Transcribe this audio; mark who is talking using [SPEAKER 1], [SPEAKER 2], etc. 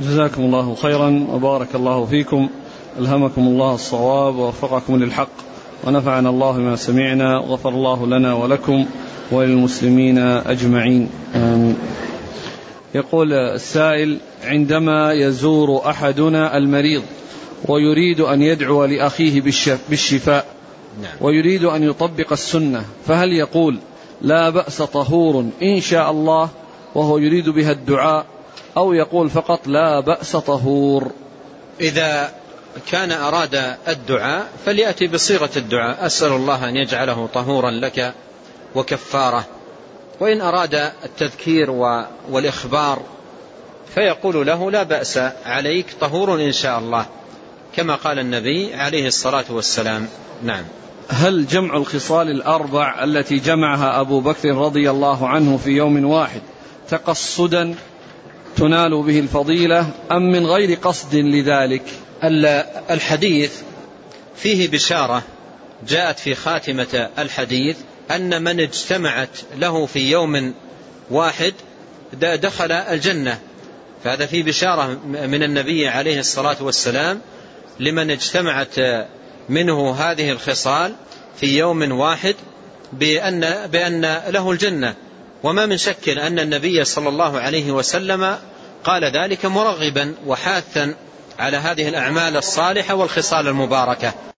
[SPEAKER 1] جزاكم الله خيرا وبارك الله فيكم. ألهمكم الله الصواب ووفقكم للحق. ونفعنا الله بما سمعنا وغفر الله لنا ولكم وللمسلمين أجمعين. آمين. يقول السائل عندما يزور أحدنا المريض ويريد أن يدعو لأخيه بالشفاء نعم. ويريد أن يطبق السنة فهل يقول لا بأس طهور إن شاء الله وهو يريد بها الدعاء أو يقول فقط لا بأس طهور.
[SPEAKER 2] إذا كان أراد الدعاء فليأتي بصيغة الدعاء. أسأل الله أن يجعله طهورا لك وكفارة. وإن أراد التذكير والإخبار فيقول له لا بأس عليك طهور إن شاء الله. كما قال النبي عليه الصلاة والسلام. نعم.
[SPEAKER 1] هل جمع الخصال الأربع التي جمعها أبو بكر رضي الله عنه في يوم واحد تقصدا تنال به الفضيلة أم من غير قصد لذلك؟
[SPEAKER 2] الحديث فيه بشارة جاءت في خاتمة الحديث أن من اجتمعت له في يوم واحد دخل الجنة. فهذا فيه بشارة من النبي عليه الصلاة والسلام لمن اجتمعت منه هذه الخصال في يوم واحد بأن, بأن له الجنة. وما من شك أن النبي صلى الله عليه وسلم قال ذلك مرغبا وحاثا على هذه الأعمال الصالحة والخصال المباركة.